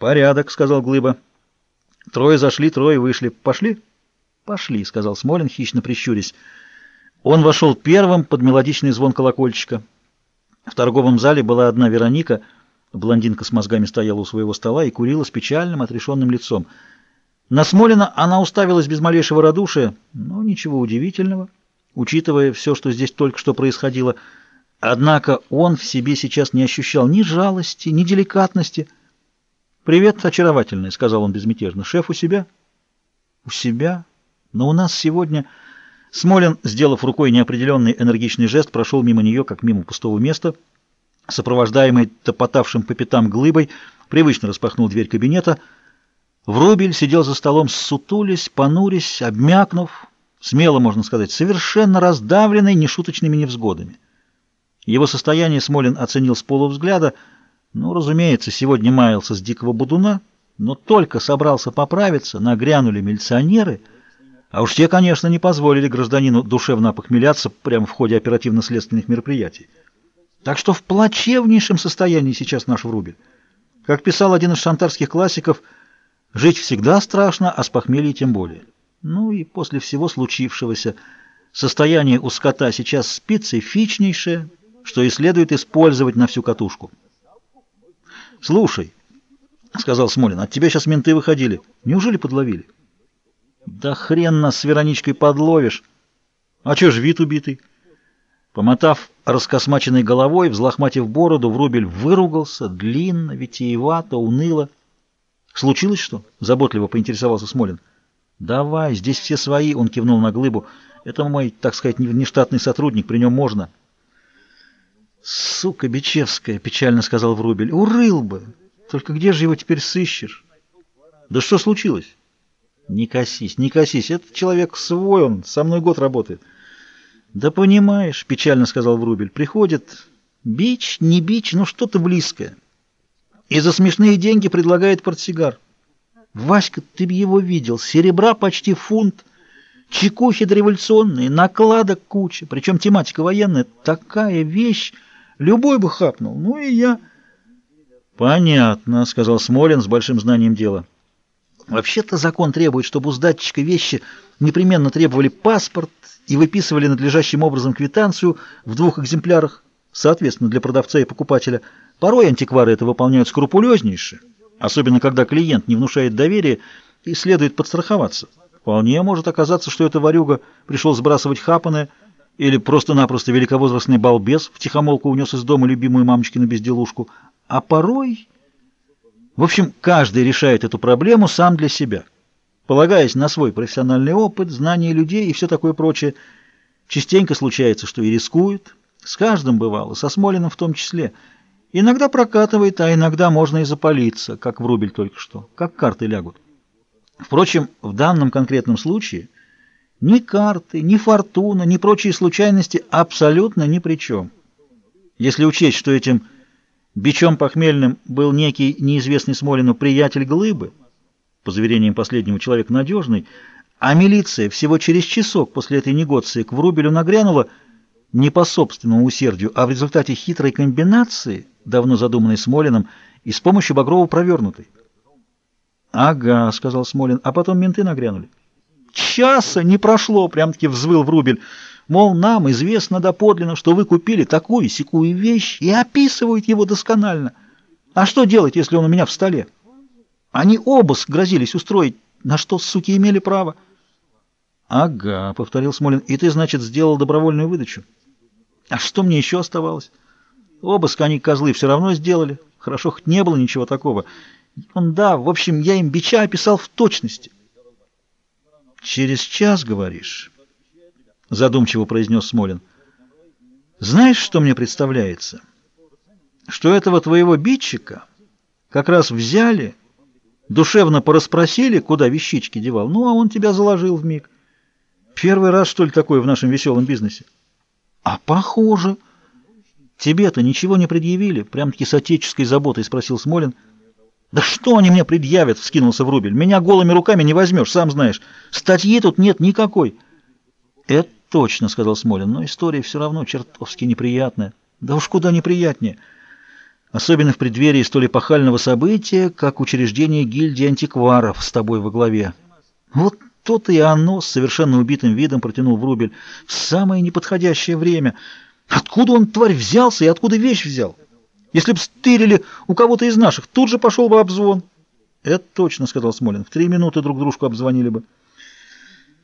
Порядок, сказал Глыба. Трое зашли, трое вышли. Пошли? Пошли, сказал Смолин, хищно прищурясь. Он вошел первым под мелодичный звон колокольчика. В торговом зале была одна Вероника. Блондинка с мозгами стояла у своего стола и курила с печальным, отрешенным лицом. На Смолина она уставилась без малейшего радушия, но ничего удивительного, учитывая все, что здесь только что происходило. Однако он в себе сейчас не ощущал ни жалости, ни деликатности. «Привет, очаровательный», — сказал он безмятежно. «Шеф у себя?» «У себя? Но у нас сегодня...» Смолин, сделав рукой неопределенный энергичный жест, прошел мимо нее, как мимо пустого места. Сопровождаемый топотавшим по пятам глыбой, привычно распахнул дверь кабинета — Врубель сидел за столом, сутулясь, понурясь, обмякнув, смело можно сказать, совершенно раздавленный нешуточными невзгодами. Его состояние Смолин оценил с полувзгляда, ну, разумеется, сегодня маялся с дикого будуна, но только собрался поправиться, нагрянули милиционеры, а уж те, конечно, не позволили гражданину душевно опохмеляться прямо в ходе оперативно-следственных мероприятий. Так что в плачевнейшем состоянии сейчас наш Врубель. Как писал один из шантарских классиков – Жить всегда страшно, а с похмелья тем более. Ну и после всего случившегося состояние у скота сейчас специфичнейшее, что и следует использовать на всю катушку. «Слушай», — сказал Смолин, — «от тебя сейчас менты выходили. Неужели подловили?» «Да хрен нас с Вероничкой подловишь! А чё ж вид убитый?» Помотав раскосмаченной головой, взлохматив бороду, Врубель выругался, длинно, витиевато, уныло. «Случилось что?» — заботливо поинтересовался Смолин. «Давай, здесь все свои», — он кивнул на глыбу. «Это мой, так сказать, нештатный сотрудник, при нем можно». «Сука Бичевская!» — печально сказал Врубель. «Урыл бы! Только где же его теперь сыщешь?» «Да что случилось?» «Не косись, не косись. Этот человек свой, он со мной год работает». «Да понимаешь», — печально сказал Врубель. «Приходит бич, не бич, но что-то близкое». И за смешные деньги предлагает портсигар. Васька, ты б его видел. Серебра почти фунт, чекухи дореволюционные, накладок куча. Причем тематика военная. Такая вещь. Любой бы хапнул. Ну и я... Понятно, сказал Смолин с большим знанием дела. Вообще-то закон требует, чтобы у сдатчика вещи непременно требовали паспорт и выписывали надлежащим образом квитанцию в двух экземплярах, соответственно, для продавца и покупателя – Порой антиквары это выполняют скрупулезнейше, особенно когда клиент не внушает доверия и следует подстраховаться. Вполне может оказаться, что это ворюга пришел сбрасывать хапаны или просто-напросто великовозрастный балбес втихомолку унес из дома любимую мамочкину безделушку. А порой... В общем, каждый решает эту проблему сам для себя, полагаясь на свой профессиональный опыт, знания людей и все такое прочее. Частенько случается, что и рискует. С каждым бывало, со Смолиным в том числе – Иногда прокатывает, а иногда можно и запалиться, как в рубль только что, как карты лягут. Впрочем, в данном конкретном случае ни карты, ни фортуна, ни прочие случайности абсолютно ни при чем. Если учесть, что этим бичом похмельным был некий неизвестный Смолину приятель Глыбы, по заверениям последнего человека надежный, а милиция всего через часок после этой негоции к Врубелю нагрянула не по собственному усердию, а в результате хитрой комбинации – давно задуманный Смолиным, и с помощью Багрова провернутой. «Ага», — сказал Смолин, — «а потом менты нагрянули». «Часа не прошло», — прям-таки взвыл Врубель. «Мол, нам известно доподлинно, что вы купили такую-сякую вещь и описывают его досконально. А что делать, если он у меня в столе? Они обыск грозились устроить, на что, суки, имели право». «Ага», — повторил Смолин, — «и ты, значит, сделал добровольную выдачу?» «А что мне еще оставалось?» Обыск они, козлы, все равно сделали. Хорошо, хоть не было ничего такого. Он, да, в общем, я им бича описал в точности. «Через час, говоришь?» — задумчиво произнес Смолин. «Знаешь, что мне представляется? Что этого твоего бичика как раз взяли, душевно порасспросили, куда вещички девал, ну, а он тебя заложил в миг. Первый раз, что ли, такое в нашем веселом бизнесе?» «А похоже!» «Тебе-то ничего не предъявили?» — прям-таки с отеческой заботой спросил Смолин. «Да что они мне предъявят?» — вскинулся Врубель. «Меня голыми руками не возьмешь, сам знаешь. Статьи тут нет никакой». «Это точно», — сказал Смолин, — «но история все равно чертовски неприятная». «Да уж куда неприятнее». особенно в преддверии столь эпохального события, как учреждение гильдии антикваров с тобой во главе. Вот то-то и оно с совершенно убитым видом протянул Врубель в самое неподходящее время. Откуда он, тварь, взялся и откуда вещь взял? Если б стырили у кого-то из наших, тут же пошел бы обзвон. — Это точно, — сказал Смолин, — в три минуты друг дружку обзвонили бы.